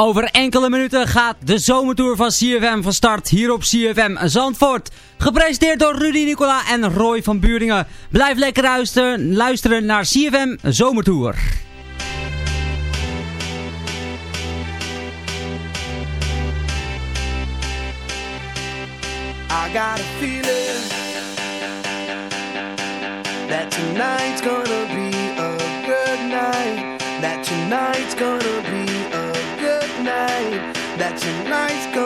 Over enkele minuten gaat de zomertour van CFM van start hier op CFM Zandvoort. Gepresenteerd door Rudy Nicola en Roy van Buringen. Blijf lekker luisteren, luisteren naar CFM Zomertour. I got a feeling that tonight's gonna That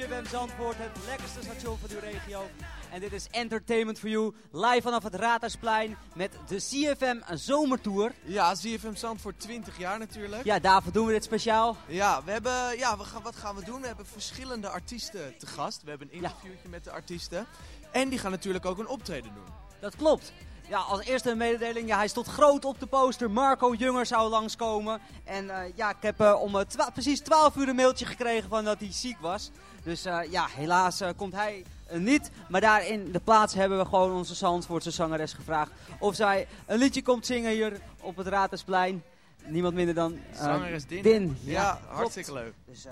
CFM Zandvoort. Het lekkerste station van uw regio. En dit is Entertainment for You. Live vanaf het Raadhuisplein met de CFM Zomertour. Ja, ZFM Zandvoort 20 jaar natuurlijk. Ja, Ja, daarvoor doen we dit speciaal. we hebben, ja we gaan, wat gaan we doen? We hebben verschillende artiesten te gast. We hebben een interviewtje met de artiesten. En die gaan natuurlijk ook een optreden doen. Dat klopt. Ja, als eerste een mededeling. Ja, hij stond groot op de poster. Marco Junger zou langskomen. En eh, ja, ik heb eh, om eh, precies 12 uur een mailtje gekregen van dat hij ziek was. Dus eh, ja, helaas eh, komt hij eh, niet. Maar daar in de plaats hebben we gewoon onze Zandvoortse zangeres gevraagd. Of zij een liedje komt zingen hier op het Raadhuisplein. Niemand minder dan Zangeres Din. Din. Ja, hartstikke leuk. Dus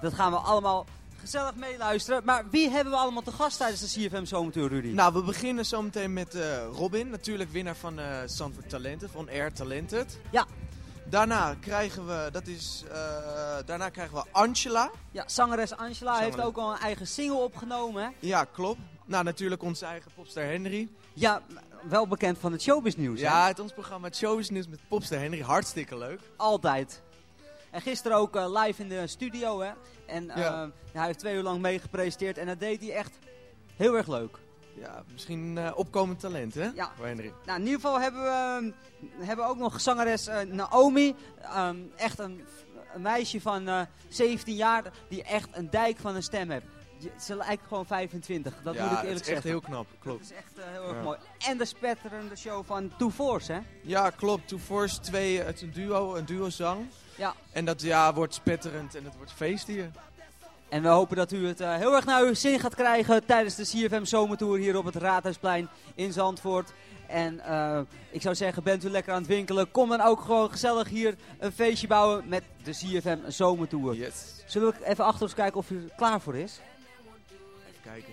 dat gaan we allemaal gezellig meeluisteren. Maar wie hebben we allemaal te gast tijdens de CFM Zomertour, Rudy? Nou, we beginnen zometeen met Robin. Natuurlijk winnaar van eh Zandvoort Talented, van Air Talented. Ja. Daarna krijgen we, dat is, eh, daarna krijgen we Angela. Ja, zangeres Angela heeft ook al een eigen single opgenomen. Hè? Ja, klopt. Nou, natuurlijk onze eigen popster Henry. Ja, wel bekend van het showbiznieuws. hè? Ja, het ons programma Showbiz Nieuws met popster Henry. Hartstikke leuk. Altijd. En gisteren ook eh, live in de studio. Hè? En eh, Ja. hij heeft twee uur lang mee gepresenteerd. En dat deed hij echt heel erg leuk. Ja, misschien eh, opkomend talent, hè? Ja. Henry. Nou, in ieder geval hebben we, hebben we ook nog zangeres eh, Naomi. Ehm, echt een, een meisje van eh 17 jaar die echt een dijk van een stem heeft. Je- Ze lijkt gewoon 25, dat ja, moet ik eerlijk is echt zeggen. heel knap, Dat klopt. is echt eh, heel erg Ja. mooi. En de spetterende show van Two Force, hè? Ja, klopt. Two Force 2, het is een duo, een duo zang. Ja. En dat ja, wordt spetterend en het wordt feest hier. En we hopen dat u het eh, heel erg naar uw zin gaat krijgen tijdens de CFM Zomertour hier op het Raadhuisplein in Zandvoort. En eh, ik zou zeggen, bent u lekker aan het winkelen, kom dan ook gewoon gezellig hier een feestje bouwen met de CFM Zomertour. Yes. Zullen we even achter ons kijken of u er klaar voor is? Even kijken.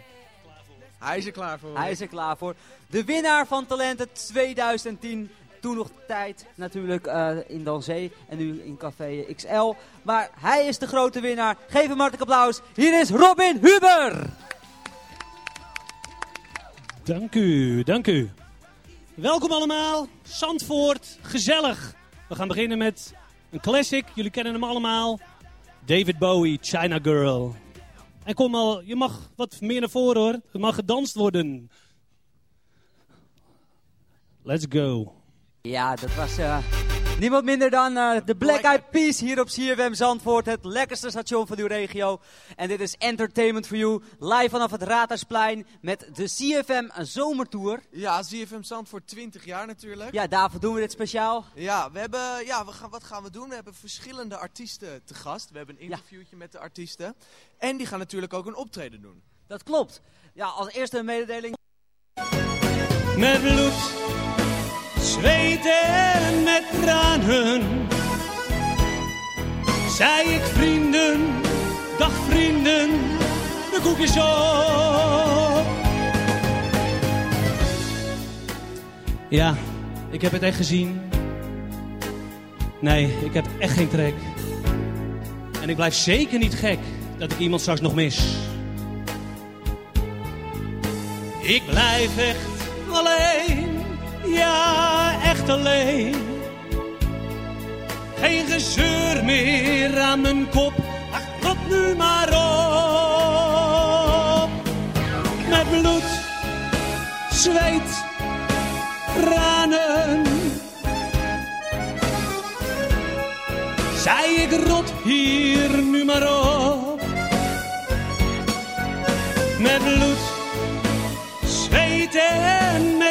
Hij is er klaar voor. Hij is er klaar voor. De winnaar van Talenten 2010 toen nog tijd natuurlijk eh, in Danzee en nu in Café XL. Maar hij is de grote winnaar. Geef hem hartelijk applaus. Hier is Robin Huber. Dank u, dank u. Welkom allemaal, Zandvoort, gezellig. We gaan beginnen met een classic, jullie kennen hem allemaal. David Bowie, China Girl. En kom al, je mag wat meer naar voren hoor. Er mag gedanst worden. Let's go. Ja, dat was eh, niemand minder dan eh, de Black Eyed Peas hier op CFM Zandvoort. Het lekkerste station van uw regio. En dit is Entertainment for You. Live vanaf het Raadhuisplein met de CFM Zomertour. Ja, ZFM Zandvoort 20 jaar natuurlijk. Ja, daarvoor doen we dit speciaal. Ja, we hebben, ja we gaan, wat gaan we doen? We hebben verschillende artiesten te gast. We hebben een Ja. interviewtje met de artiesten. En die gaan natuurlijk ook een optreden doen. Dat klopt. Ja, als eerste een mededeling. Met bloed, zweet en met tranen. Zei ik vrienden, dag vrienden, de koek is op. Ja, ik heb het echt gezien. Nee, ik heb echt geen trek. En ik blijf zeker niet gek dat ik iemand straks nog mis. Ik blijf echt alleen, ja echt alleen. Geen gezeur meer aan mijn kop, ach rot nu maar op. Met bloed, zweet, tranen. Zei ik rot hier nu maar op. Met bloed zweet en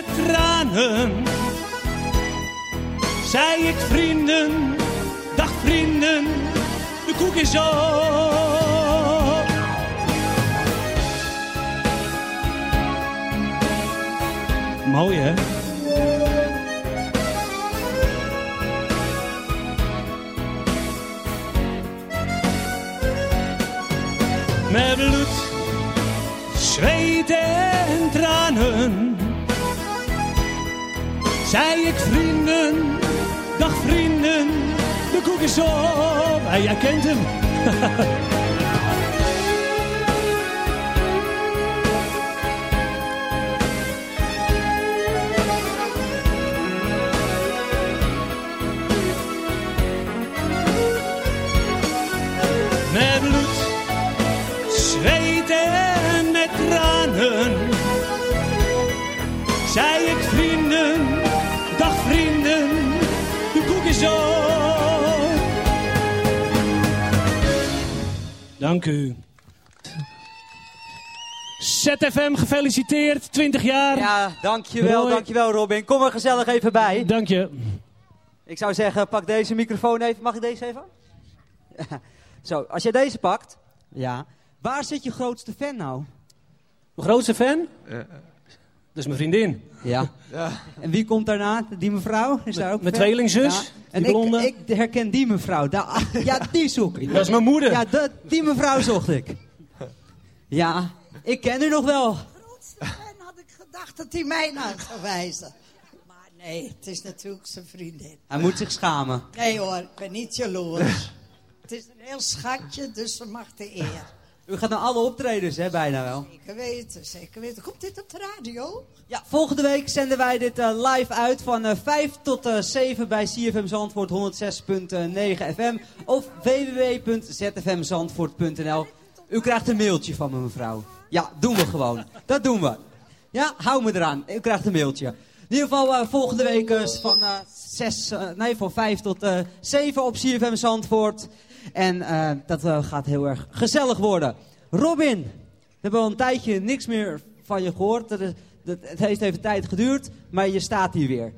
met tranen. Zei ik vrienden, dag vrienden, de koek is op. Mooi hè? Met bloed zweet en tranen. Zei ik vrienden, dag vrienden, de koek is op. Hey, jij kent hem. Dank u. ZFM gefeliciteerd, 20 jaar. Ja, dankjewel, Mooi. dankjewel Robin. Kom er gezellig even bij. Dank je. Ik zou zeggen, pak deze microfoon even. Mag ik deze even? Zo, als jij deze pakt. Ja. Waar zit je grootste fan nou? Mijn grootste fan? Dat is mijn vriendin. Ja. En wie komt daarna? Die mevrouw? Is daar ook Mijn tweelingzus, Ja. die En blonde. ik, ik herken die mevrouw. Daar, ja, die zoek ik. Dat is mijn moeder. Ja, dat- die mevrouw zocht ik. Ja, ik ken u nog wel. grootste fan had ik gedacht dat hij mij naar zou wijzen. Maar nee, het is natuurlijk zijn vriendin. Hij moet zich schamen. Nee hoor, ik ben niet jaloers. het is een heel schatje, dus ze mag de eer. U gaat naar alle optredens, hè, bijna wel. Zeker weten, zeker weten. Komt dit op de radio? Ja, volgende week zenden wij dit eh, live uit van eh 5 tot eh 7 bij CFM Zandvoort 106.9 FM of www.zfmzandvoort.nl. U krijgt een mailtje van me, mevrouw. Ja, doen we gewoon. Dat doen we. Ja, hou me eraan. U krijgt een mailtje. In ieder geval eh, volgende week eh, van, eh, zes, eh, nee, van 5 tot eh 7 op CFM Zandvoort. En eh, dat eh, gaat heel erg gezellig worden. Robin, we hebben al een tijdje niks meer van je gehoord. Dat is- dat- het heeft even tijd geduurd, maar je staat hier weer.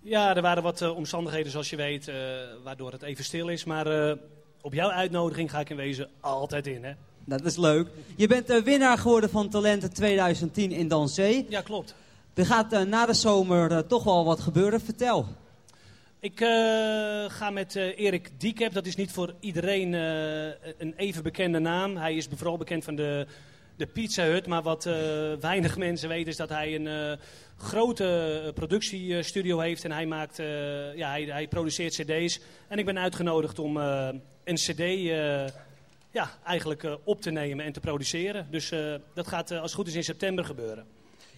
Ja, er waren wat eh, omstandigheden, zoals je weet, waardoor het even stil is. Maar op jouw uitnodiging ga ik in wezen altijd in, hè? Dat is leuk. Je bent de winnaar geworden van Talenten 2010 in Danzee. Ja, klopt. Er gaat na de zomer toch wel wat gebeuren. Vertel. Ik eh, ga met eh, Erik Diekep. Dat is niet voor iedereen eh, een even bekende naam. Hij is vooral bekend van de de Pizza Hut. Maar wat weinig mensen weten is dat hij een grote productiestudio heeft. En hij, maakt, ja, hij, hij produceert cd's. En ik ben uitgenodigd om een cd ja, eigenlijk op te nemen en te produceren. Dus dat gaat als het goed is in september gebeuren.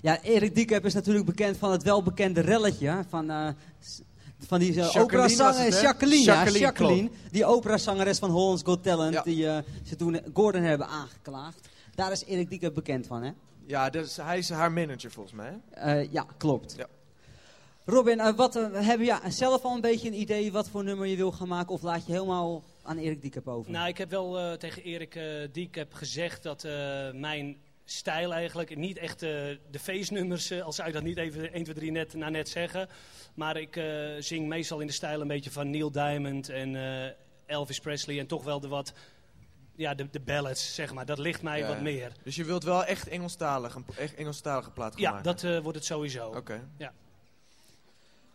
Ja, Erik Diekep is natuurlijk bekend van het welbekende relletje. Van, van die uh, Jacqueline operazanger-? Jacqueline, ja, Jacqueline. Die operazangeres van Holland's Got Talent. Ja. Die eh, ze toen Gordon hebben aangeklaagd. Daar is Erik Diekep bekend van, hè? Ja, dus hij is haar manager volgens mij. hè? Eh, ja, klopt. Ja. Robin, wat, heb je zelf al een beetje een idee wat voor nummer je wil gaan maken? Of laat je helemaal aan Erik Diekep over? Nou, ik heb wel eh, tegen Erik eh Diekep gezegd dat eh, mijn stijl eigenlijk niet echt eh, de feestnummers, eh, al zou ik dat niet even 1, 2, 3 net, na net zeggen. Maar ik eh, zing meestal in de stijl een beetje van Neil Diamond en Elvis Presley en toch wel de wat, ja, de, de ballads, zeg maar. Dat ligt mij Ja, wat meer. Dus je wilt wel echt Engelstalig, een echt Engelstalige plaat gaan Ja, maken? dat wordt het sowieso. Oké. Ja.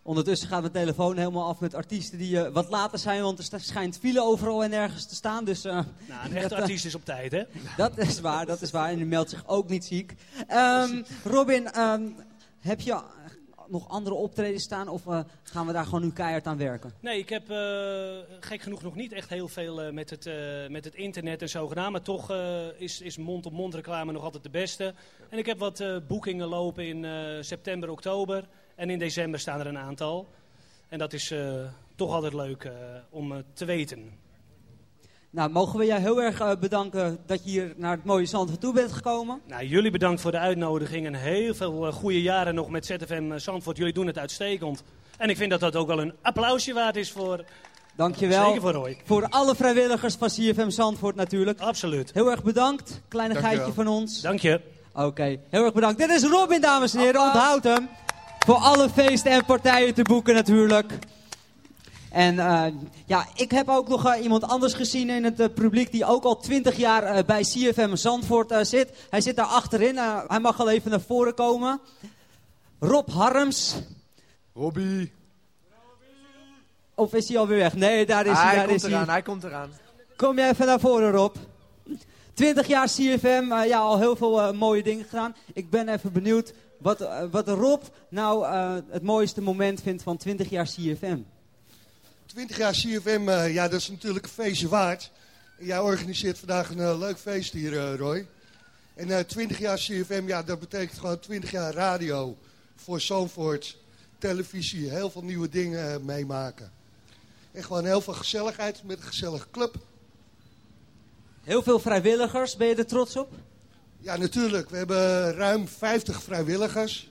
Ondertussen gaat mijn telefoon helemaal af met artiesten die eh, wat later zijn, want er schijnt file overal en ergens te staan. Dus eh, Nou, een echte dat, eh, artiest is op tijd, hè? dat is waar, dat is waar. En die meldt zich ook niet ziek. Ehm, Robin, ehm, heb je nog andere optredens staan of eh, gaan we daar gewoon nu keihard aan werken? Nee, ik heb eh, gek genoeg nog niet echt heel veel eh, met, het, eh, met het internet en zo gedaan. Maar toch eh, is, is mond-op-mond reclame nog altijd de beste. En ik heb wat eh, boekingen lopen in eh, september, oktober. En in december staan er een aantal. En dat is eh, toch altijd leuk eh, om eh, te weten. Nou, mogen we jou heel erg bedanken dat je hier naar het mooie Zandvoort toe bent gekomen. Nou, jullie bedankt voor de uitnodiging en heel veel goede jaren nog met ZFM Zandvoort. Jullie doen het uitstekend. En ik vind dat dat ook wel een applausje waard is voor... Dankjewel. Zeker voor Roy. Voor alle vrijwilligers van CFM Zandvoort natuurlijk. Absoluut. Heel erg bedankt. Kleinigheidje Dankjewel. van ons. Dank je. Oké, heel erg bedankt. Dit is Robin, dames en heren. Onthoud hem. Voor alle feesten en partijen te boeken natuurlijk. En eh, ja, ik heb ook nog eh, iemand anders gezien in het eh, publiek die ook al 20 jaar bij CFM Zandvoort zit. Hij zit daar achterin. hij mag al even naar voren komen. Rob Harms. Robbie. Of is hij alweer weg? Nee, daar is hij. hij daar komt is hij. eraan, hij komt eraan. Kom jij even naar voren, Rob. 20 jaar CFM, ja, al heel veel mooie dingen gedaan. Ik ben even benieuwd wat, eh, wat Rob nou eh, het mooiste moment vindt van 20 jaar CFM. 20 jaar CFM, eh, ja, dat is natuurlijk een feestje waard. Jij organiseert vandaag een leuk feest hier, Roy. En eh 20 jaar CFM, ja, dat betekent gewoon 20 jaar radio voor Zandvoort, televisie, heel veel nieuwe dingen meemaken. En gewoon heel veel gezelligheid met een gezellige club. Heel veel vrijwilligers, ben je er trots op? Ja, natuurlijk. We hebben ruim 50 vrijwilligers.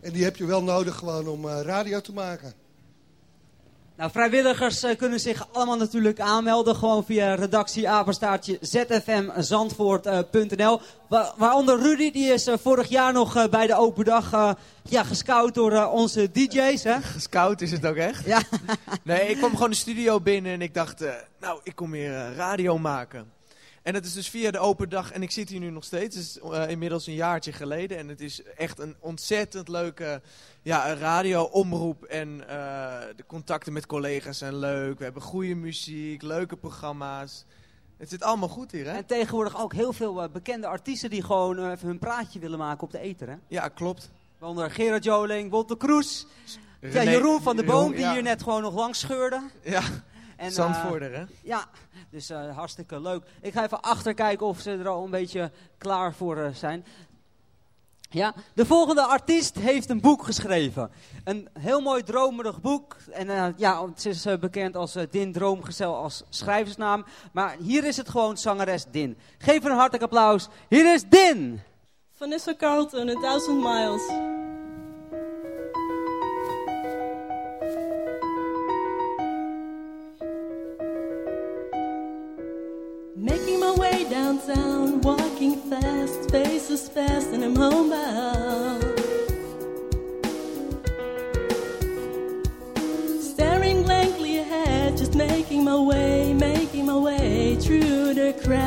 En die heb je wel nodig gewoon om eh, radio te maken. Nou, vrijwilligers eh, kunnen zich allemaal natuurlijk aanmelden. Gewoon via redactieapenstaartje zfmzandvoort.nl. Wa waaronder Rudy, die is eh, vorig jaar nog eh, bij de open dag eh, ja, gescout door eh, onze DJ's. Hè? Scout is het ook echt? Ja. Nee, ik kwam gewoon de studio binnen en ik dacht, eh, nou, ik kom hier eh, radio maken. En dat is dus via de open dag en ik zit hier nu nog steeds. Het is eh, inmiddels een jaartje geleden en het is echt een ontzettend leuke ja, radio-omroep. En eh, de contacten met collega's zijn leuk. We hebben goede muziek, leuke programma's. Het zit allemaal goed hier, hè? En tegenwoordig ook heel veel eh, bekende artiesten die gewoon even hun praatje willen maken op de eter. Hè? Ja, klopt. Waaronder Gerard Joling, Wolter Kroes. Ja, Jeroen van de Boom, die ja. hier net gewoon nog langs scheurde. Ja, En, eh, Zandvoorder, hè? Ja, dus eh, hartstikke leuk. Ik ga even achter kijken of ze er al een beetje klaar voor eh, zijn. Ja, de volgende artiest heeft een boek geschreven. Een heel mooi dromerig boek. En ja, het is bekend als Din Droomgezel als schrijversnaam. Maar hier is het gewoon zangeres Din. Geef haar een hartelijk applaus. Hier is Din! Vanessa Carlton, A Thousand Miles. Fast, and I'm homebound. Staring blankly ahead, just making my way, making my way through the crowd.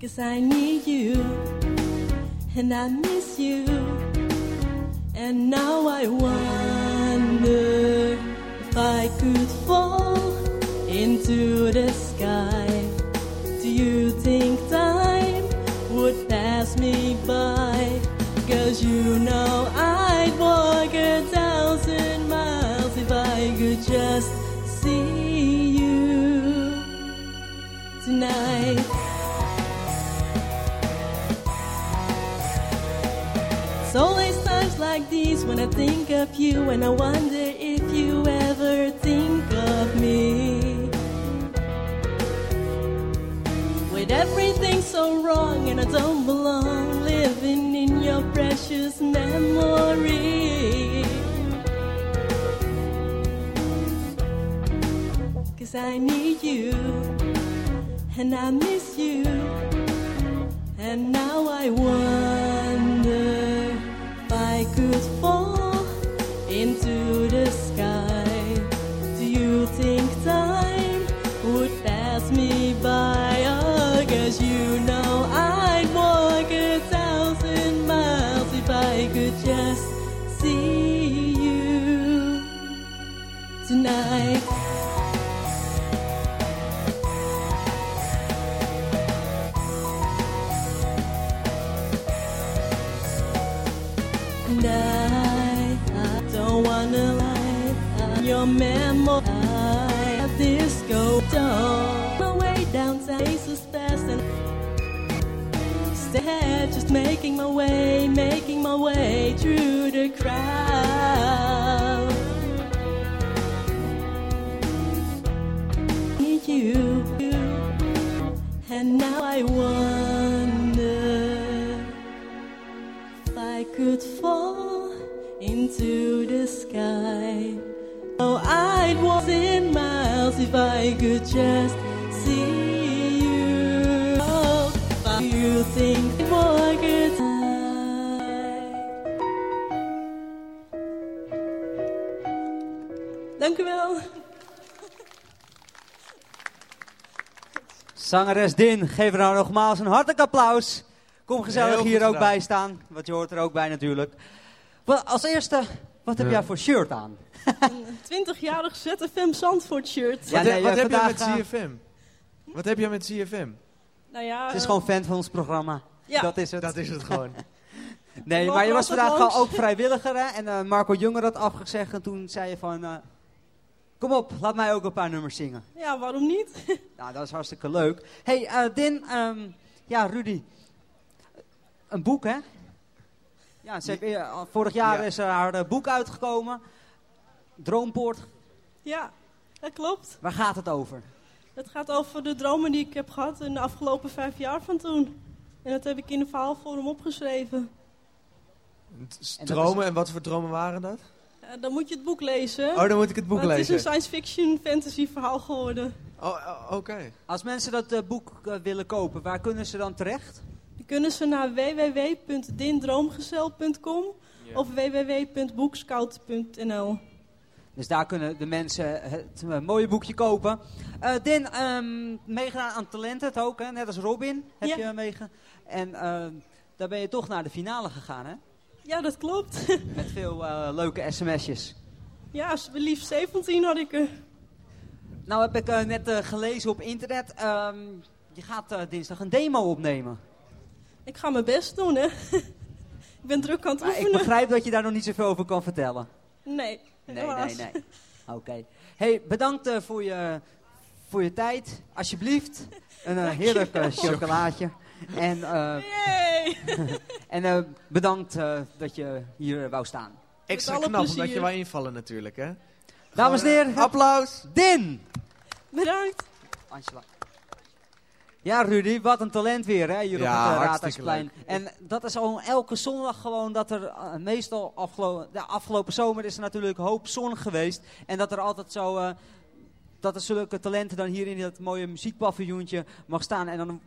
Cause I need you, and I miss you, and now when I think of you and I wonder if you ever think of me. With everything so wrong and I don't belong, living in your precious memory. Cause I need you and I miss you. And now I wonder just making my way, making my way through the crowd. Need you, and now I wonder if I could fall into the sky. Oh, I'd walk in miles if I could just Dank u wel. Zangeres Din, geef er nou nogmaals een hartelijk applaus. Kom gezellig hier ook bij staan, want je hoort er ook bij natuurlijk. Wel, als eerste, wat heb Ja. jij voor shirt aan? Een 20-jarig ZFM Zandvoort shirt. Ja, nee, heb- wat eh, heb jij met eh, CFM? Wat heb jij met CFM? Nou ja, Het is eh, gewoon fan van ons programma. Ja. Dat is het. Dat is het gewoon. Nee, maar je was vandaag al ook vrijwilliger hè? en eh, Marco Junger had afgezegd en toen zei je van... eh, Kom op, laat mij ook een paar nummers zingen. ja, waarom niet? Nou, dat is hartstikke leuk. hey, eh, Din, ehm, ja, Rudy. Een boek, hè? Ja, ze heeft, eh, vorig jaar Ja. is er haar eh, boek uitgekomen. Droompoort. Ja, dat klopt. Waar gaat het over? Het gaat over de dromen die ik heb gehad in de afgelopen vijf jaar van toen. En dat heb ik in een verhaalvorm opgeschreven. En Dromen, en wat voor dromen waren dat? Eh, dan moet je het boek lezen. Oh, dan moet ik het boek Maar Het is lezen. een science fiction fantasy verhaal geworden. Oh, oh, oké. Als mensen dat eh, boek eh, willen kopen, waar kunnen ze dan terecht? Dan kunnen ze naar www.dindroomgezel.com of www.boekscout.nl. Dus daar kunnen de mensen het eh, mooie boekje kopen. Eh, Din, ehm meegedaan aan Talented ook, hè? net als Robin heb Ja. je meegedaan. En eh, daar ben je toch naar de finale gegaan, hè? Ja, dat klopt. Met veel eh, leuke sms'jes. ja, liefst 17 had ik er. Nou heb ik eh, net eh, gelezen op internet, ehm, je gaat eh, dinsdag een demo opnemen. Ik ga mijn best doen, hè. ik ben druk aan het Maar ik oefenen. begrijp dat je daar nog niet zoveel over kan vertellen. Nee, Nee, nee, nee. Oké. Hey, bedankt eh, voor, je, voor je tijd. Alsjeblieft. Een eh, heerlijk eh, chocolaatje. En, eh, en eh, bedankt eh, dat je hier wou staan. Extra knap, omdat je wou invallen natuurlijk, hè? Dames en heren, Applaus! Din! Bedankt. Angela. Ja, Rudy, wat een talent weer hè, hier Ja, op het uh, hartstikke Raadhuisplein. En dat is al elke zondag gewoon dat er meestal afgelo de afgelopen zomer is er natuurlijk hoop zon geweest. En dat er altijd zo, eh, dat er zulke talenten dan hier in dat mooie muziekpaviljoentje mag staan. En dan,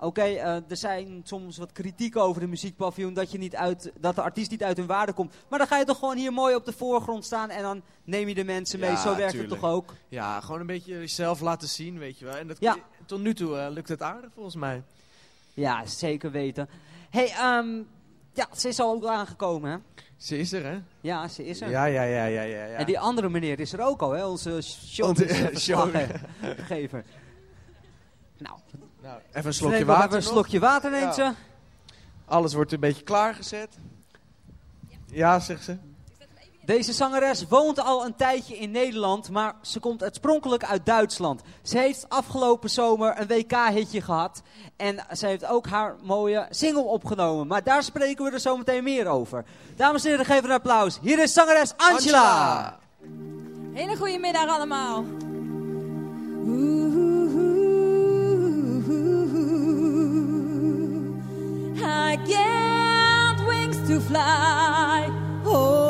Oké, eh, er zijn soms wat kritiek over de muziekpaviljoen. Dat, je niet uit, dat de artiest niet uit hun waarde komt. Maar dan ga je toch gewoon hier mooi op de voorgrond staan. En dan neem je de mensen mee. Zo werkt het toch ook? Ja, gewoon een beetje jezelf laten zien, weet je wel. En dat, ja. tot nu toe eh, lukt het aardig volgens mij. Ja, zeker weten. hey, ehm, ja, ze is al ook aangekomen, hè? Ze is er, hè? Ja, ze is er. Ja, ja, ja, ja, ja. ja. En die andere meneer is er ook al, hè? Onze showgever. Eh, Show. nou, nou, even een slokje water. Even een slokje water neemt ze. Alles wordt een beetje klaargezet. Ja, zegt ze. Deze zangeres woont al een tijdje in Nederland, maar ze komt oorspronkelijk uit Duitsland. Ze heeft afgelopen zomer een WK-hitje gehad. En ze heeft ook haar mooie single opgenomen. Maar daar spreken we er zo meteen meer over. Dames en heren, geef een applaus. Hier is zangeres Angela. Angela. Hele goede middag allemaal. I get wings to fly. Oh.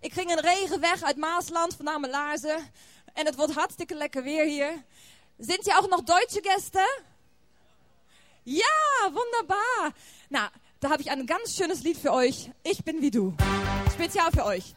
Ik ging een regen weg uit Maasland, van mijn laarzen. En het wordt hartstikke lekker weer hier. Zijn je ook nog Duitse gasten? Ja, wunderbar. Nou, daar heb ik een ganz schönes Lied voor euch. Ik ben wie du. Speciaal voor euch.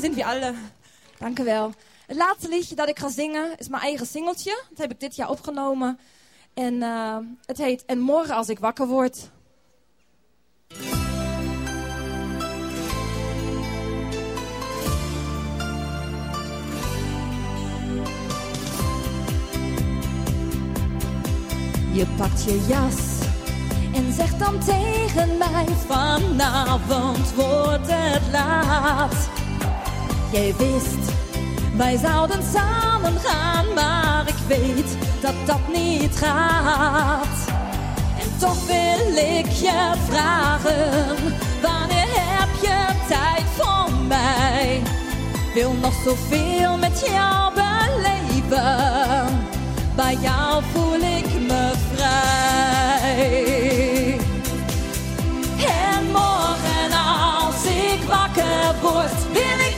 Zijn wie alle. Dank u wel. Het laatste liedje dat ik ga zingen is mijn eigen singeltje. Dat heb ik dit jaar opgenomen. En eh, het heet En morgen als ik wakker word. Je pakt je jas en zegt dan tegen mij: Vanavond wordt het laat. Jij wist, wij zouden samen gaan, maar ik weet dat dat niet gaat. En toch wil ik je vragen: Wanneer heb je tijd voor mij? Wil nog zoveel met jou beleven. Bij jou voel ik me vrij. En morgen als ik wakker word, wil ik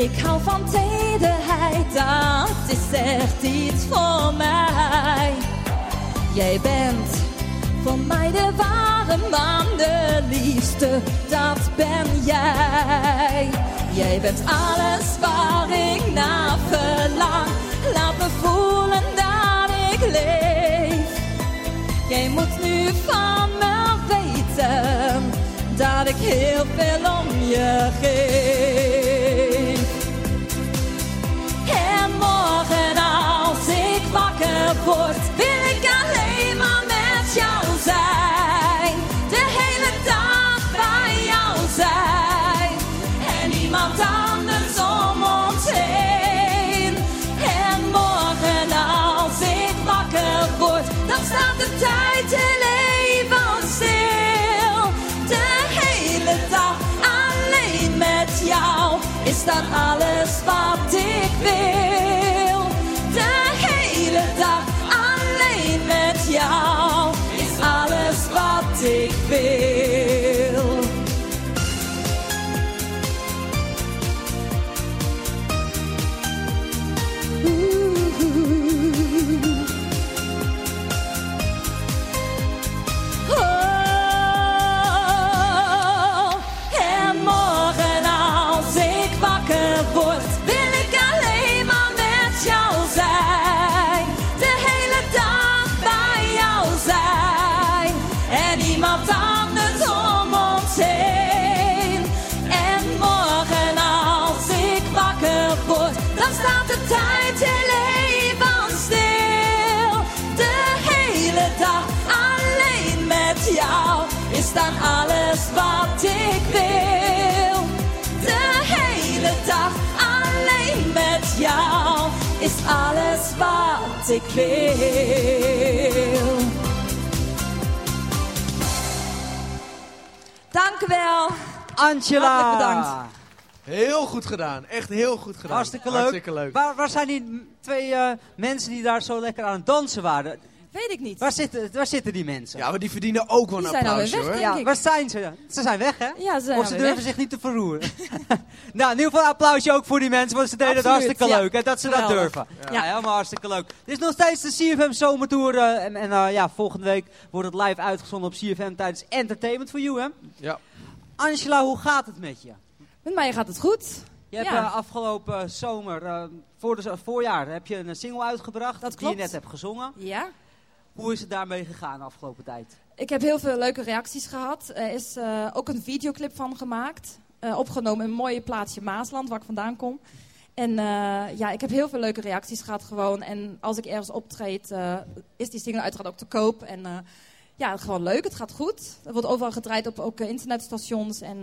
ik hou van tederheid, dat is echt iets voor mij. Jij bent voor mij de ware man, de liefste, dat ben jij. Jij bent alles waar ik naar verlang, laat me voelen dat ik leef. Jij moet nu van me weten dat ik heel veel om je geef. Wil ik alleen maar met jou zijn. De hele dag bij jou zijn. En niemand anders om ons heen. En morgen als ik wakker word, dan staat de tijd heel even stil. De hele dag alleen met jou is dan alles alles wat ik wil. Dank u wel. Angela. Hartelijk bedankt. Heel goed gedaan. Echt heel goed gedaan. Hartstikke leuk. Hartstikke leuk. Waar, waar zijn die twee eh, mensen die daar zo lekker aan het dansen waren? Weet ik niet. Waar zitten, waar zitten die mensen? Ja, maar die verdienen ook wel Die een zijn applausje weg, hoor. Ja, waar zijn ze? Ze zijn weg, hè? Ja, ze zijn Of ze durven weg. zich niet te verroeren. nou, in ieder geval een applausje ook voor die mensen, want ze deden het hartstikke ja. leuk. Hè, dat ze dat durven. Ja. Ja. helemaal hartstikke leuk. Dit is nog steeds de CFM Zomertour. eh, en en eh, ja, volgende week wordt het live uitgezonden op CFM tijdens Entertainment for You, hè? Ja. Angela, hoe gaat het met je? Met mij gaat het goed. Je hebt Ja. eh, afgelopen zomer, eh, voor de voorjaar, heb je een single uitgebracht. Dat Die je net hebt gezongen. Ja. Hoe is het daarmee gegaan de afgelopen tijd? Ik heb heel veel leuke reacties gehad. Er is eh, ook een videoclip van gemaakt. Eh, opgenomen in een mooie plaatsje Maasland, waar ik vandaan kom. En eh, ja, ik heb heel veel leuke reacties gehad gewoon. En als ik ergens optreed, is die single uiteraard ook te koop. En ja, gewoon leuk. Het gaat goed. Er wordt overal gedraaid op ook internetstations. En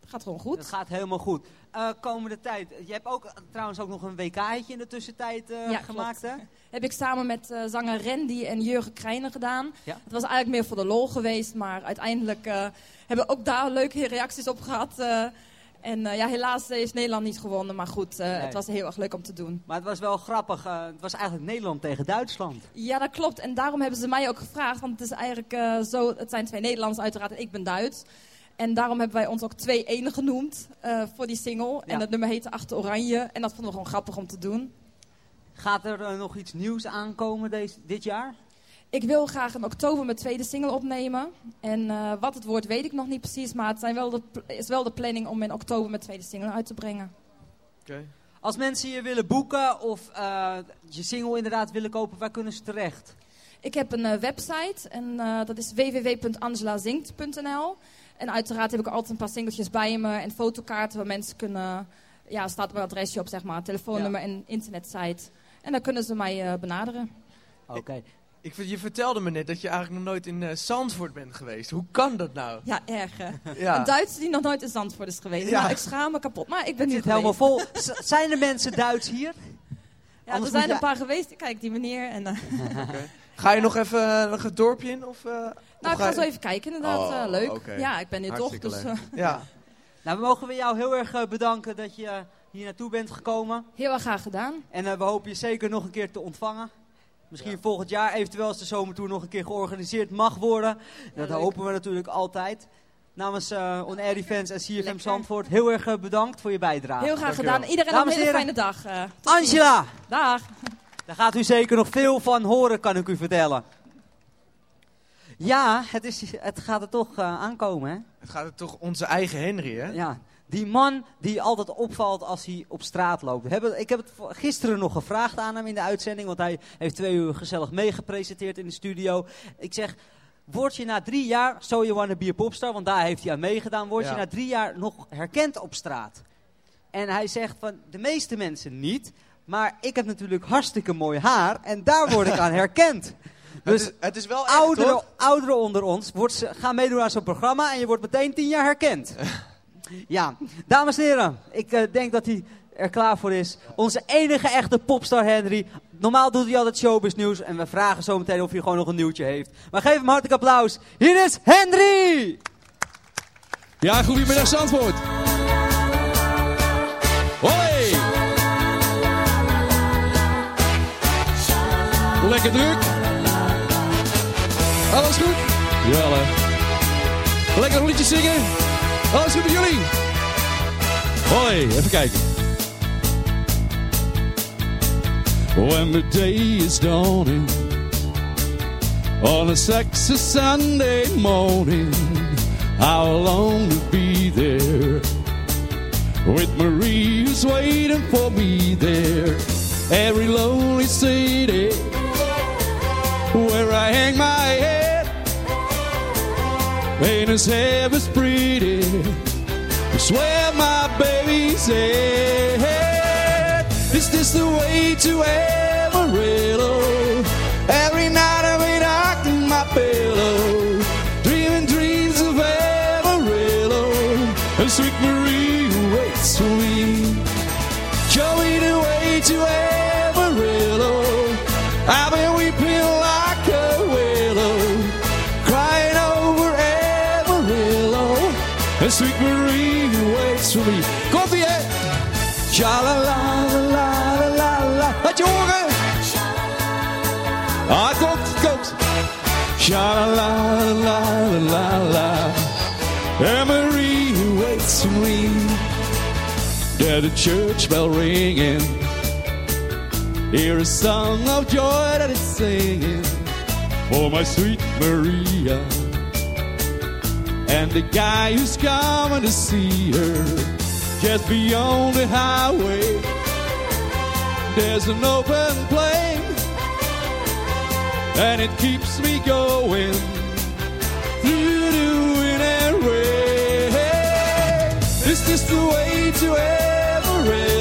het gaat gewoon goed. Het gaat helemaal goed. Eh, komende tijd. Je hebt ook trouwens ook nog een WK'tje in de tussentijd eh, Ja, gemaakt, hè? Heb ik samen met eh, zanger Randy en Jurgen Krijnen gedaan. Ja. Het was eigenlijk meer voor de lol geweest, maar uiteindelijk hebben we ook daar leuke reacties op gehad. eh. en ja, helaas heeft Nederland niet gewonnen, maar goed, Nee. het was heel erg leuk om te doen. Maar het was wel grappig. het was eigenlijk Nederland tegen Duitsland. Ja, dat klopt. En daarom hebben ze mij ook gevraagd, want het is eigenlijk zo, het zijn twee Nederlanders uiteraard en ik ben Duits. En daarom hebben wij ons ook 2-1 genoemd eh, voor die single. Ja. En dat nummer heette Achter Oranje. En dat vonden we gewoon grappig om te doen. Gaat er eh, nog iets nieuws aankomen deze, dit jaar? Ik wil graag in oktober mijn tweede single opnemen. En eh, wat het wordt weet ik nog niet precies. Maar het zijn wel de, is wel de planning om in oktober mijn tweede single uit te brengen. Als mensen je willen boeken of eh, je single inderdaad willen kopen, waar kunnen ze terecht? Ik heb een website en eh, dat is www.angelazingt.nl. En uiteraard heb ik altijd een paar singeltjes bij me en fotokaarten waar mensen kunnen... Ja, er staat mijn adresje op, zeg maar, telefoonnummer en internetsite. En dan kunnen ze mij eh, benaderen. Oké. Ik, vind- je vertelde me net dat je eigenlijk nog nooit in eh, Zandvoort bent geweest. Hoe kan dat nou? Ja, erg? Ja. Een Duitser die nog nooit in Zandvoort is geweest. Ja. Nou, ik schaam me kapot, maar ik ben zit helemaal vol. Z- zijn er mensen Duits hier? Ja, Anders er zijn je- een paar geweest. Kijk, die meneer. En, eh, Ga je nog even nog het dorpje in? Of, eh, of nou, ik ga zo even kijken, inderdaad. Oh, eh, leuk. Ja, ik ben nu toch. Hartstikke Dus, leuk. eh, Ja. Nou, we mogen we jou heel erg eh, bedanken dat je hier naartoe bent gekomen. Heel erg graag gedaan. En eh, we hopen je zeker nog een keer te ontvangen. Misschien volgend jaar, eventueel als de zomertour nog een keer georganiseerd mag worden. Dat leuk. hopen we natuurlijk altijd. Namens eh On Air Events en CFM Zandvoort, heel erg bedankt voor je bijdrage. Heel graag gedaan. Iedereen Dames een en hele fijne dag. eh. Angela! Dag. Daar gaat u zeker nog veel van horen, kan ik u vertellen. Ja, het, is, het gaat er toch eh, aankomen, hè? Het gaat er toch onze eigen Henry, hè? Ja, die man die altijd opvalt als hij op straat loopt. Hebben, ik heb het gisteren nog gevraagd aan hem in de uitzending, want hij heeft twee uur gezellig meegepresenteerd in de studio. Ik zeg, word je na drie jaar, So You Wanna Be a Popstar, want daar heeft hij aan meegedaan, word Ja. je na drie jaar nog herkend op straat? En hij zegt van, de meeste mensen niet, maar ik heb natuurlijk hartstikke mooi haar en daar word ik aan herkend. Dus het, is, het is wel echt, ouderen, hoor. ouderen onder ons, wordt ze, ga meedoen aan zo'n programma en je wordt meteen tien jaar herkend. ja, dames en heren, ik eh, denk dat hij er klaar voor is. Onze enige echte popstar Henry. Normaal doet hij altijd showbiz nieuws en we vragen zo meteen of hij gewoon nog een nieuwtje heeft. Maar geef hem hartelijk applaus. Hier is Henry! Ja, goedemiddag Zandvoort. Hoi! Lekker druk. Alles goed? Jawel hè. Lekker liedje zingen. Alles goed met jullie? Hoi, even kijken. When the day is dawning on a sexy Sunday morning, I long to be there with Marie who's waiting for me there. Every lonely city where I hang my head, Venus hair is pretty. It's where my baby's at. Is this the way to Amarillo? Every night I've been rocking my pillow, dreaming dreams of Amarillo. And sweet Marie waits for me. Show me the way to Amarillo. Sha la la la la la la la. Laat je horen. Ah, het komt, het komt. Sha la la la la la Marie waits for me. There's a church bell ringing. Hear a song of joy that it's singing for my sweet Maria. And the guy who's coming to see her just beyond the highway. There's an open plain, and it keeps me going through the wind and rain. Is this the way to Amarillo? Every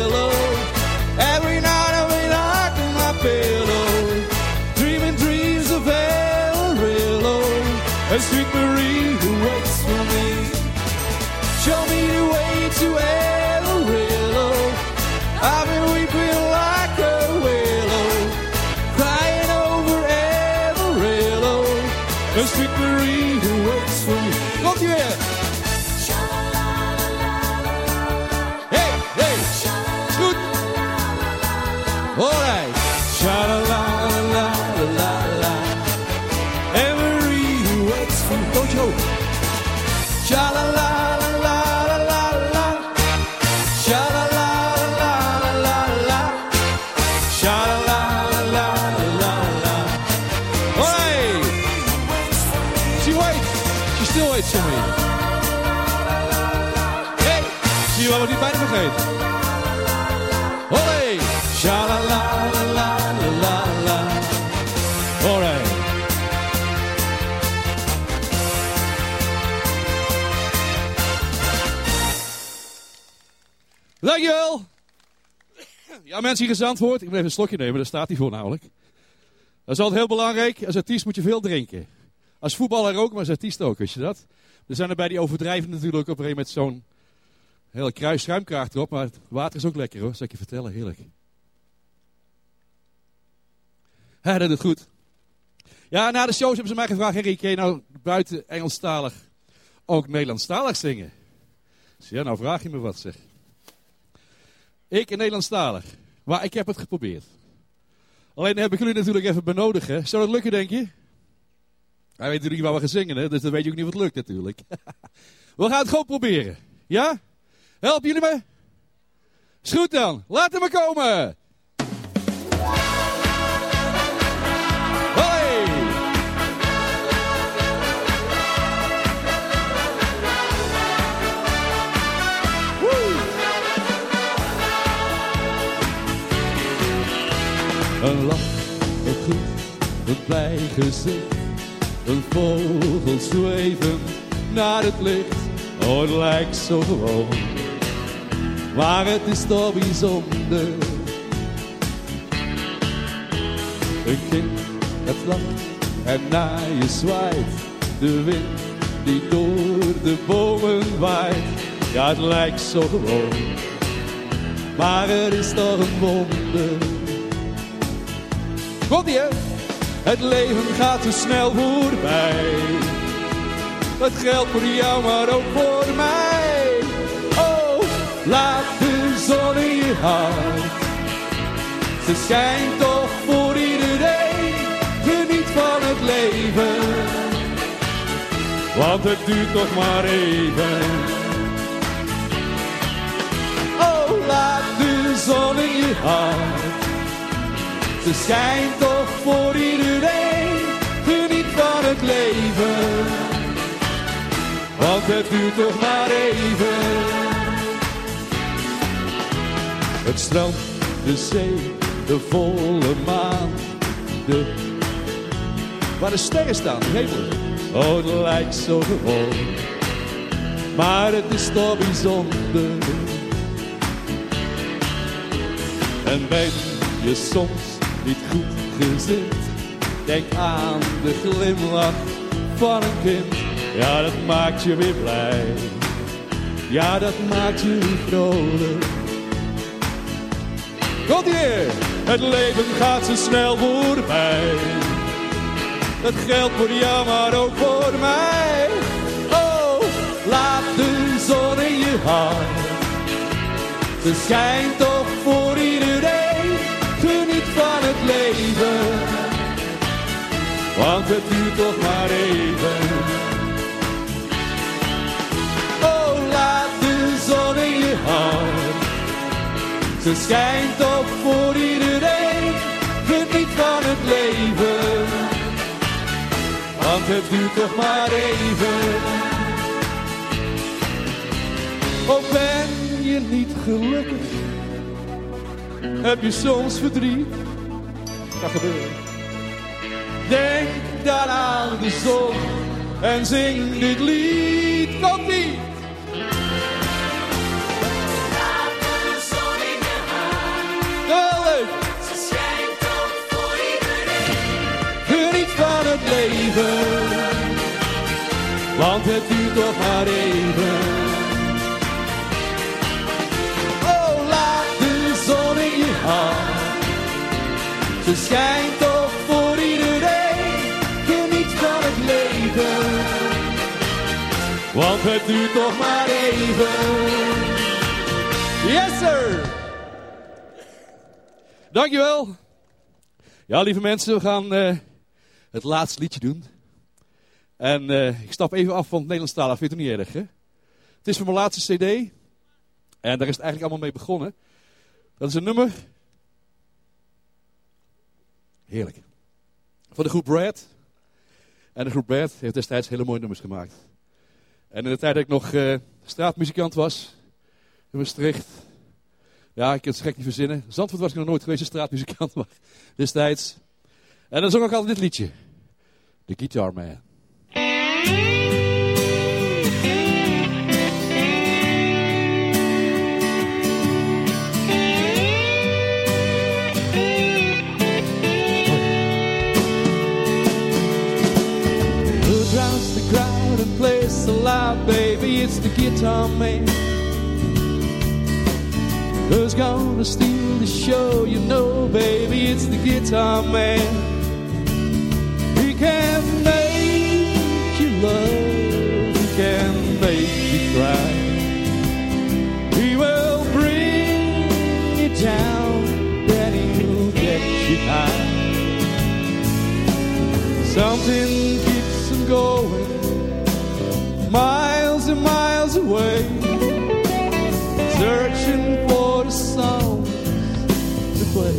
Ik moet even een slokje nemen, daar staat hij voor namelijk. Dat is altijd heel belangrijk. Als artiest moet je veel drinken. Als voetballer ook, maar als artiest ook, wist je dat? Er zijn er bij die overdrijven natuurlijk op een moment zo'n hele kruis erop. Maar het water is ook lekker hoor, zal ik je vertellen. Heerlijk. Ja, dat doet goed. Ja, na de shows hebben ze mij gevraagd, Henry, kun je nou buiten Engelstalig ook Nederlandstalig zingen? Ja, nou vraag je me wat zeg. Ik in Nederlandstalig. Maar ik heb het geprobeerd. Alleen heb ik jullie natuurlijk even benodigen. Zou dat lukken, denk je? Hij weet natuurlijk niet waar we gaan zingen, hè? dus dan weet je ook niet wat lukt natuurlijk. we gaan het gewoon proberen. Ja? Helpen jullie me? Is goed dan. Laten we komen. Een lach, een groet, een blij gezicht. Een vogel zweven naar het licht. Oh, het lijkt zo gewoon. Maar het is toch bijzonder. Een kind dat lacht en naar je zwaait. De wind die door de bomen waait. Ja, het lijkt zo gewoon. Maar het is toch een wonder. Komt ie? Het leven gaat te snel voorbij. Dat geldt voor jou, maar ook voor mij. Oh, laat de zon in je hart. Ze schijnt toch voor iedereen. Geniet van het leven. Want het duurt toch maar even. Oh, laat de zon in je hart. Ze schijnt toch voor iedereen. Geniet van het leven. Want het duurt toch maar even. Het strand, de zee, de volle maan. De, waar de sterren staan, de hemel. Oh, het lijkt zo gewoon. Maar het is toch bijzonder. En ben je soms niet goed gezind? Denk aan de glimlach van een kind. Ja, dat maakt je weer blij. Ja, dat maakt je vrolijk. Komt hier! Het leven gaat zo snel voorbij. Dat geldt voor jou, maar ook voor mij. Oh, laat de zon in je hart. Ze schijnt toch Want het duurt toch maar even. Oh, laat de zon in je hart. Ze schijnt toch voor iedereen. Geniet van het leven. Want het duurt toch maar even. Of ben je niet gelukkig? Heb je soms verdriet? Kan gebeuren. Denk dan aan de zon en zing dit lied. Komt niet! Geweldig! Geniet van het leven, want het duurt toch maar even. Oh, laat de zon in je hart, ze schijnt het duurt toch maar even. Yes, sir! Dankjewel. Ja, lieve mensen, we gaan eh, het laatste liedje doen. En eh, ik stap even af van het Nederlands taal. Vind je het niet erg, hè? Het is van mijn laatste cd. En daar is het eigenlijk allemaal mee begonnen. Dat is een nummer. Heerlijk. Van de groep Brad. En de groep Brad heeft destijds hele mooie nummers gemaakt. En in de tijd dat ik nog eh, straatmuzikant was. In Maastricht. Ja, ik kan het gek niet verzinnen. Zandvoort was ik nog nooit geweest, straatmuzikant, maar destijds. En dan zong ik altijd dit liedje. The Guitar Man. Plays so baby? It's the guitar man. Who's gonna steal the show? You know, baby, it's the guitar man. He can make you love, he can make you cry. He will bring you down, then he'll get you high. Something keeps him going, miles and miles away searching for the songs to play.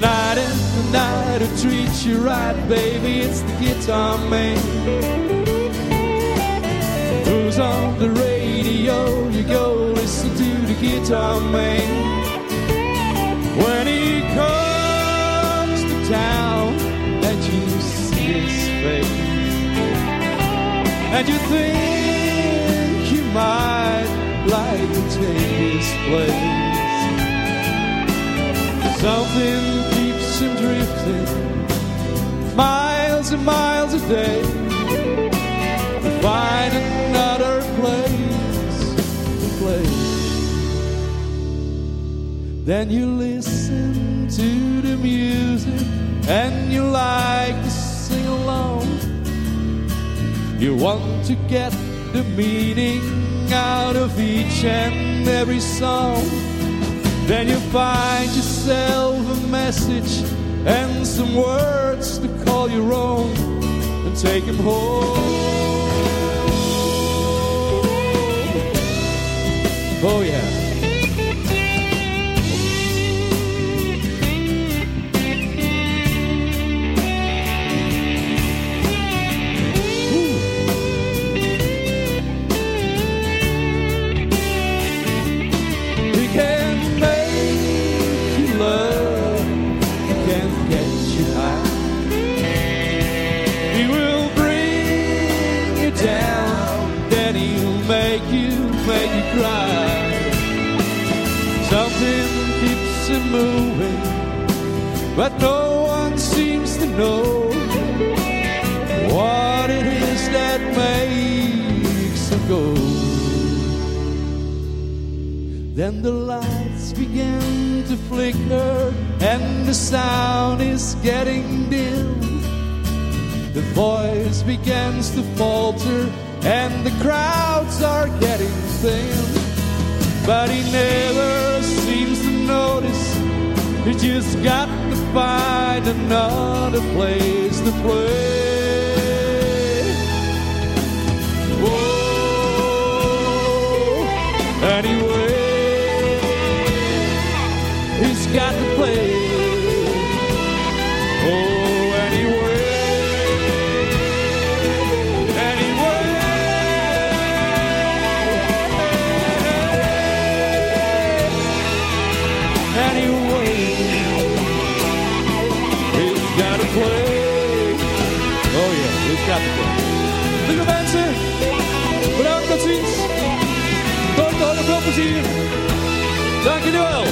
Night after night, who treats you right, baby. It's the guitar man who's on the radio. You go listen to the guitar man when you think you might like to take his place. Something keeps him drifting miles and miles a day to find another place to play. Then you listen to the music and you like to sing along. You want to get the meaning out of each and every song. Then you find yourself a message and some words to call your own and take them home. Oh, yeah. Moving, but no one seems to know what it is that makes him go. Then the lights begin to flicker and the sound is getting dim. The voice begins to falter and the crowds are getting thin. But he never seems to notice. He just got to find another place to play. Whoa, anyway, he's got to play. Plezier. Dank jullie wel.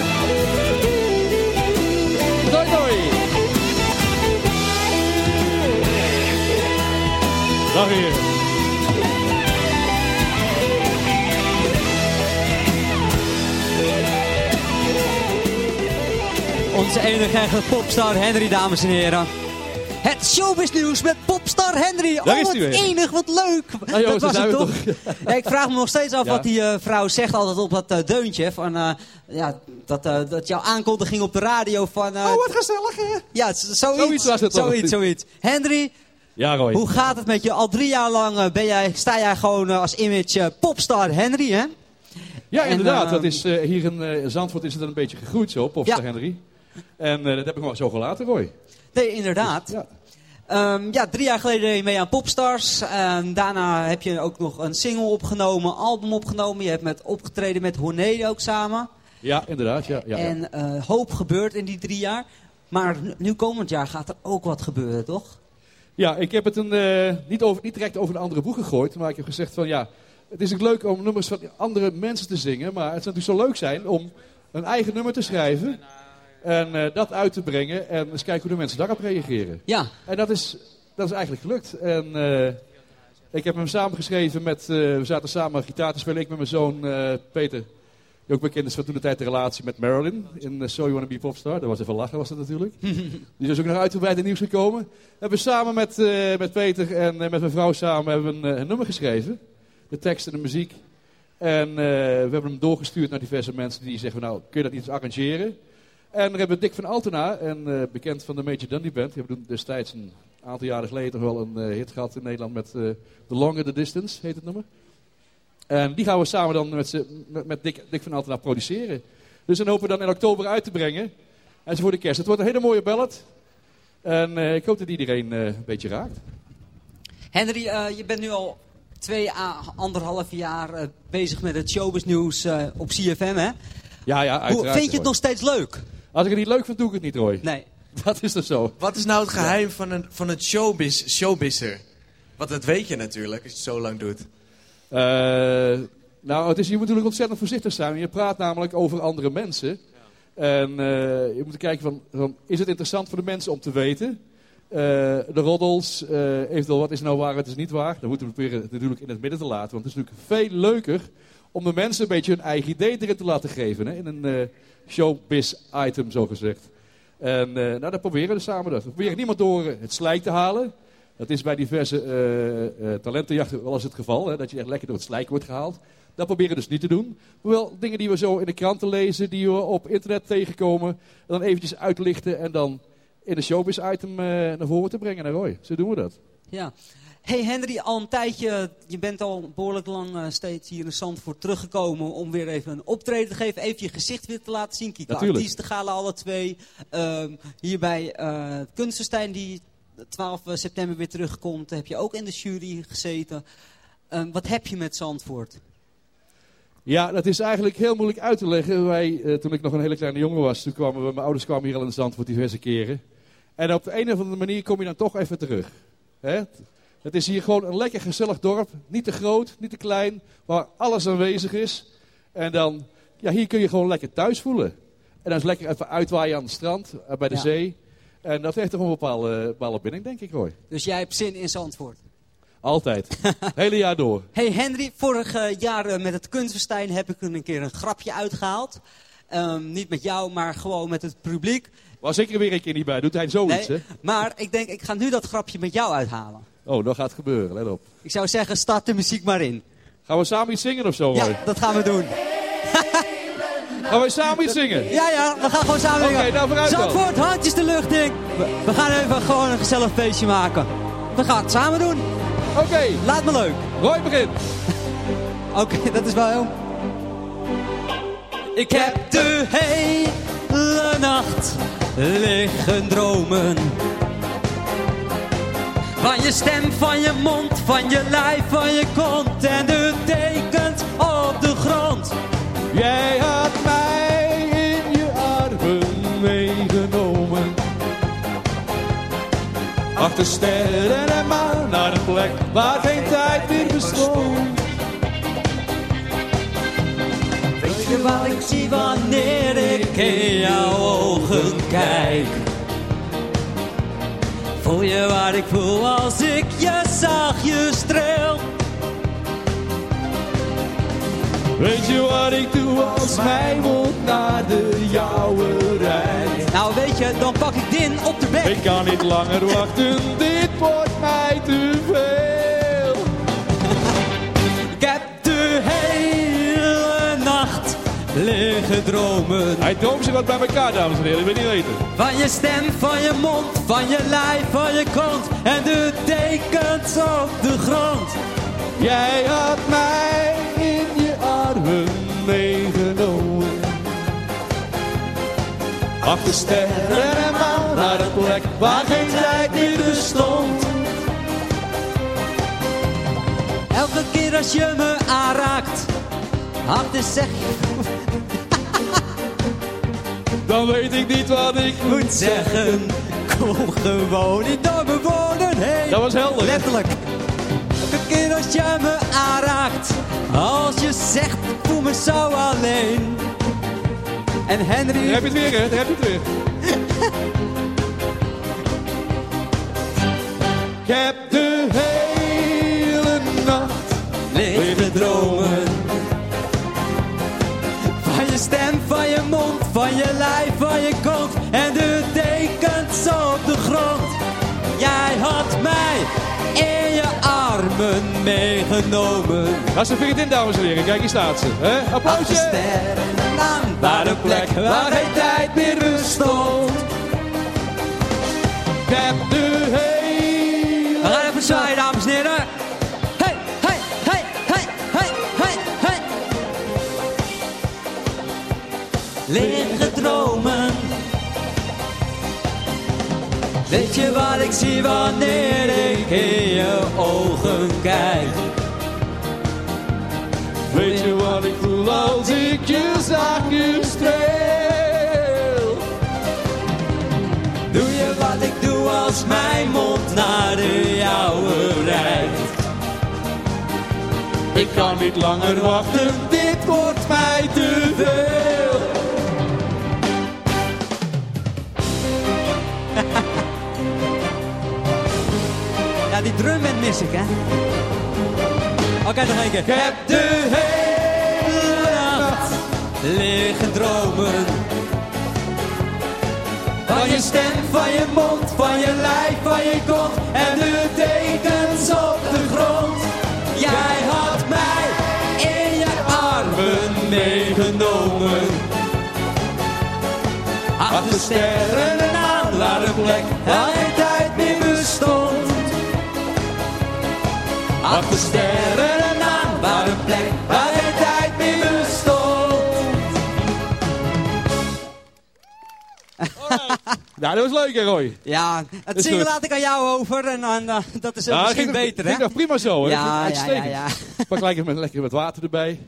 Doei doei. Onze enige popstar Henry, dames en heren. Het showbiz nieuws met Henry. Daar oh, wat enig, wat leuk. Ah, jongens, dat was het toch? Ja, ik vraag me nog steeds af Ja. wat die eh, vrouw zegt altijd op dat eh, deuntje. Van, eh, ja, dat, dat jouw aankondiging op de radio van... oh, wat gezellig hè? Ja, zoiets. Zoiets was het? Zoiets, zoiets. Henry, Ja, Roy. hoe gaat het met je? Al drie jaar lang ben jij, sta jij gewoon als image popstar Henry, hè? Ja, inderdaad. dat is, hier in Zandvoort is het een beetje gegroeid zo, Popstar Ja. Henry. En dat heb ik maar zo gelaten, Roy. Nee, inderdaad. Ja. Ehm, ja, drie jaar geleden deed je mee aan Popstars. En daarna heb je ook nog een single opgenomen, album opgenomen. Je hebt met, opgetreden met Hornede ook samen. Ja, inderdaad. Ja, ja. En eh, hoop gebeurt in die drie jaar. Maar nu- komend jaar gaat er ook wat gebeuren, toch? Ja, ik heb het een, eh, niet, over, niet direct over een andere boek gegooid. Maar ik heb gezegd van ja, het is ook leuk om nummers van andere mensen te zingen. Maar het zou natuurlijk zo leuk zijn om een eigen nummer te schrijven. En eh, dat uit te brengen. En eens kijken hoe de mensen daarop reageren. Ja. En dat is, dat is eigenlijk gelukt. En eh, ik heb hem samengeschreven met, eh, we zaten samen gitaar te spelen. Ik met mijn zoon Peter. Die ook bekend is van toen de tijd de relatie met Marilyn. In So You Wanna Be Popstar. Dat was even lachen was dat natuurlijk. Die is ook nog uitgebreid in nieuws gekomen. We hebben samen met, met Peter en met mijn vrouw samen hebben we een, een nummer geschreven. De tekst en de muziek. En we hebben hem doorgestuurd naar diverse mensen die zeggen, nou kun je dat niet eens arrangeren? En we hebben Dick van Altena, en, eh, bekend van de Major Dundee Band. Die hebben destijds een aantal jaren geleden toch wel een eh, hit gehad in Nederland met eh The Longer the Distance, heet het nummer. En die gaan we samen dan met, met, met Dick, Dick van Altena produceren. Dus dan hopen we dan in oktober uit te brengen. En zo voor de kerst. Het wordt een hele mooie ballad. En ik hoop dat iedereen een beetje raakt. Henry, je bent nu al twee à anderhalf jaar bezig met het showbiz nieuws eh, op CFM, hè? Ja, ja, Hoe, uiteraard. vind je het nog steeds leuk? Als ik het niet leuk vind, doe ik het niet, Roy. Nee. Dat is toch zo. Wat is nou het geheim van, een, van het showbiz, showbizzer? Want dat weet je natuurlijk als je het zo lang doet. Eh, nou, het is, je moet natuurlijk ontzettend voorzichtig zijn. Je praat namelijk over andere mensen. En eh, je moet kijken van, van, is het interessant voor de mensen om te weten? Eh, de roddels, eh, eventueel wat is nou waar, wat is niet waar. Dan moeten we proberen het natuurlijk in het midden te laten. Want het is natuurlijk veel leuker om de mensen een beetje hun eigen idee erin te laten geven. Hè? In een eh, showbiz-item, zo gezegd. En eh, nou, dat proberen we samen. Dat. We proberen niemand door eh, het slijk te halen. Dat is bij diverse talentenjachten wel eens het geval. Hè, dat je echt lekker door het slijk wordt gehaald. Dat proberen we dus niet te doen. Maar wel dingen die we zo in de kranten lezen, die we op internet tegenkomen. En dan eventjes uitlichten en dan in de showbiz-item naar voren te brengen naar Roy. Zo doen we dat. Ja. Hey Henry, al een tijdje, je bent al behoorlijk lang eh, steeds hier in Zandvoort teruggekomen om weer even een optreden te geven. Even je gezicht weer te laten zien. Natuurlijk. artiesten gala alle twee. Ehm, hier bij eh Kunstenstein die 12 september weer terugkomt, heb je ook in de jury gezeten. Ehm, wat heb je met Zandvoort? Ja, dat is eigenlijk heel moeilijk uit te leggen. Wij, eh, toen ik nog een hele kleine jongen was, toen kwamen we, mijn ouders kwamen hier al in Zandvoort diverse keren. En op de een of andere manier kom je dan toch even terug. Hè? Het is hier gewoon een lekker gezellig dorp. Niet te groot, niet te klein, waar alles aanwezig is. En dan, ja, hier kun je gewoon lekker thuis voelen. En dan is lekker even uitwaaien aan het strand, eh, bij de Ja. zee. En dat heeft toch een bepaalde, bepaalde binding, denk ik, Roy. Dus jij hebt zin in Zandvoort. Altijd. Hele jaar door. Hey Henry, vorig eh, jaar eh, met het kunstfestijn heb ik een keer een grapje uitgehaald. Ehm, niet met jou, maar gewoon met het publiek. Was ik er weer een keer niet bij. Doet hij zoiets, Nee, hè? maar ik denk, ik ga nu dat grapje met jou uithalen. Oh, dat gaat gebeuren, let op. Ik zou zeggen, start de muziek maar in. Gaan we samen iets zingen of zo, Roy? Ja, dat gaan we doen. Gaan we samen iets zingen? Ja, ja, we gaan gewoon samen Oké, zingen. nou vooruit dan. Zandvoort, handjes de lucht in. We, we gaan even gewoon een gezellig feestje maken. We gaan het samen doen. Oké. Laat me leuk. Roy begint. Oké, dat is wel heel... Ik heb de hele nacht liggen dromen. Van je stem, van je mond, van je lijf, van je kont en de dekens op de grond. Jij had mij in je armen meegenomen. Achter sterren en maan naar een plek waar geen tijd meer bestond. Weet je wat ik zie wanneer ik in jouw ogen kijk? Voel je wat ik voel als ik je zachtjes streel? Weet je wat ik doe als mijn mond naar de jouwe rijdt? Nou weet je, dan pak ik din op de bek. Ik kan niet langer wachten, dit wordt mij te liggen dromen. Hij droomt zich wat bij elkaar, dames en heren, ik wil niet weten. Van je stem, van je mond, van je lijf, van je kont en de dekens op de grond. Jij had mij in je armen meegenomen. Achter sterren en maan naar een plek waar geen tijd meer bestond. Elke keer als je me aanraakt, harten zeg je Dan weet ik niet wat ik moet zeggen. Kom gewoon niet door mijn woorden heen. Dat was helder. Letterlijk. Elke keer als je me aanraakt, als je zegt, ik voel me zo alleen. En Henry... Daar heb je het weer, hè? Daar heb je het weer. Ik heb de van je kont en de dekens op de grond. Jij had mij in je armen meegenomen. Als ze vindt in, dames en heren. Kijk, hier staat ze. Hè? Applausje. sterren aan, waar een plek waar geen tijd meer bestond. Ik heb de hele We gaan even zwaaien, dames en heren. Liggen dromen. Weet je wat ik zie wanneer ik in je ogen kijk? Weet je wat ik voel als ik je zachtjes streel? Doe je wat ik doe als mijn mond naar de jouwe rijdt? Ik kan niet langer wachten, dit wordt mij te veel. Mis ik, hè? Oké, nog één keer. Ik heb de hele nacht liggen dromen. Van je stem, van je mond, van je lijf, van je kont en de dekens op de grond. Jij had mij in je armen meegenomen. Achter sterren en aan naar een plek Achter sterren en aan waar een plek waar geen tijd meer bestond. Ja, dat was leuk, hè, Roy? Ja, het zingen goed. laat ik aan jou over en dan, eh, dat is ook Ja, misschien beter, hè? nog prima zo, hè? Ja, ja, ja, ja. Pak lekker met, lekker met water erbij.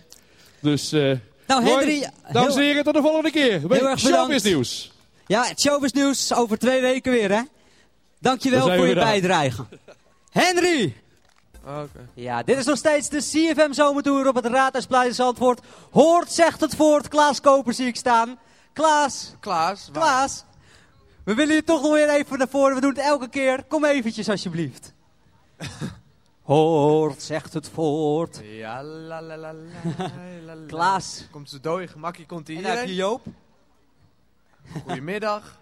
Dus, eh Nou, Roy, Henry, dames en heren, tot de volgende keer. Heel erg Showbiz bedankt. nieuws. Ja, het showbiz nieuws over twee weken weer, hè? Dan Dankjewel voor je bijdrage. Henry! Oké. Ja, dit is nog steeds de CFM Zomertour op het Raadhuisplein in Zandvoort. Hoort, zegt het voort. Klaas Koper zie ik staan. Klaas. Klaas. waar- Klaas. We willen je toch nog weer even naar voren. We doen het elke keer. Kom eventjes alsjeblieft. Hoort, zegt het voort. Ja, la la la la, la, la. Klaas. Komt ze dode gemakkie, komt En hier. dan heb je Joop. Goedemiddag.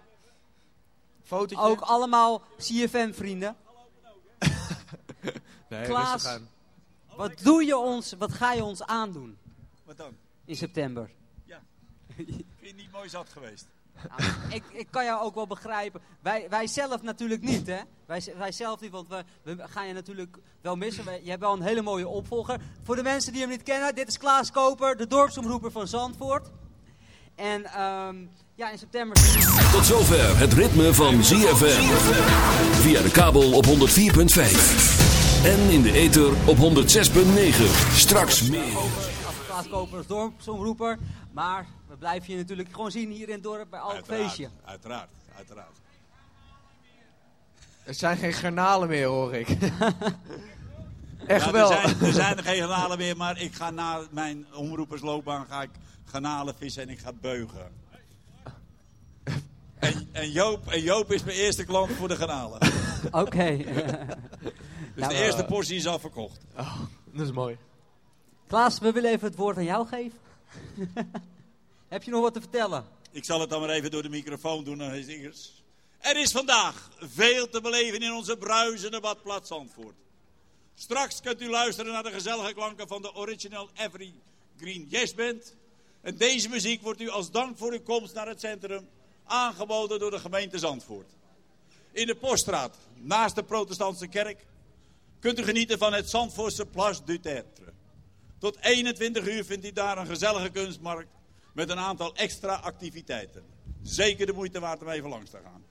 Fotootje. Ook allemaal CFM-vrienden. Nee, Klaas. aan. Wat doe je ons, wat ga je ons aandoen Wat dan? in september? Vind je niet mooi zat geweest? Nou, ik, ik kan jou ook wel begrijpen. Wij, wij zelf natuurlijk niet, hè? Wij, wij zelf niet, want we, we gaan je natuurlijk wel missen. Je hebt wel een hele mooie opvolger. Voor de mensen die hem niet kennen, dit is Klaas Koper, de dorpsomroeper van Zandvoort. En ehm, ja, in september... Tot zover het ritme van ZFM. Via de kabel op 104.5. En in de ether op 106.9. Straks meer. Als dorpsomroeper. Maar we blijven je natuurlijk gewoon zien hier in het dorp bij elk Uiteraard, feestje. Uiteraard, uiteraard. Er zijn geen garnalen meer, hoor ik. Echt Ja, wel. Er zijn, er zijn er geen garnalen meer, maar ik ga na mijn omroepersloopbaan ga ik garnalen vissen en ik ga beugen. En, en, Joop, en Joop is mijn eerste klant voor de garnalen. Oké. Dus Nou, de eerste eh, portie is al verkocht. Oh, dat is mooi. Klaas, we willen even het woord aan jou geven. Heb je nog wat te vertellen? Ik zal het dan maar even door de microfoon doen aan zingers. Er is vandaag veel te beleven in onze bruisende badplaats Zandvoort. Straks kunt u luisteren naar de gezellige klanken van de Original Evergreen Yes Band. En deze muziek wordt u als dank voor uw komst naar het centrum aangeboden door de gemeente Zandvoort. In de Poststraat, naast de protestantse kerk, kunt u genieten van het Zandvoortse Place du Tertre. Tot 21 uur vindt u daar een gezellige kunstmarkt met een aantal extra activiteiten. Zeker de moeite waard om even langs te gaan.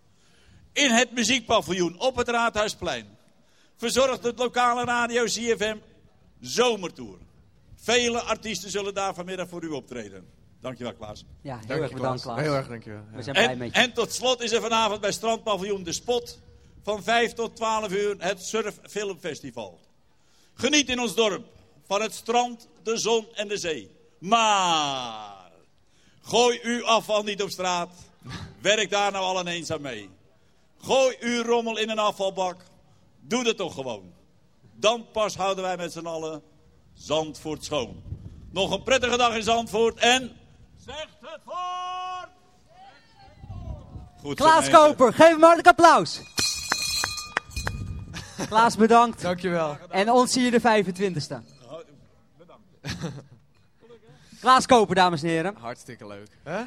In het muziekpaviljoen op het Raadhuisplein verzorgt het lokale radio CFM Zomertour. Vele artiesten zullen daar vanmiddag voor u optreden. Dankjewel Klaas. Ja, heel Dank erg je, bedankt, Klaas. Klaas. Heel erg dankjewel. We zijn blij En, met je. en tot slot is er vanavond bij Strandpaviljoen De Spot van 5 tot 12 uur het Surf Filmfestival. Geniet in ons dorp van het strand, de zon en de zee. Maar gooi uw afval niet op straat. Werk daar nou al eens aan mee. Gooi uw rommel in een afvalbak. Doe dat toch gewoon. Dan pas houden wij met z'n allen Zandvoort schoon. Nog een prettige dag in Zandvoort en... Zegt het voort! Goed Klaas. Koper, geef hem hartelijk applaus. Klaas, bedankt. Dankjewel. En ons zie je de 25e. Klaas Koper, dames en heren. Hartstikke leuk. Hè?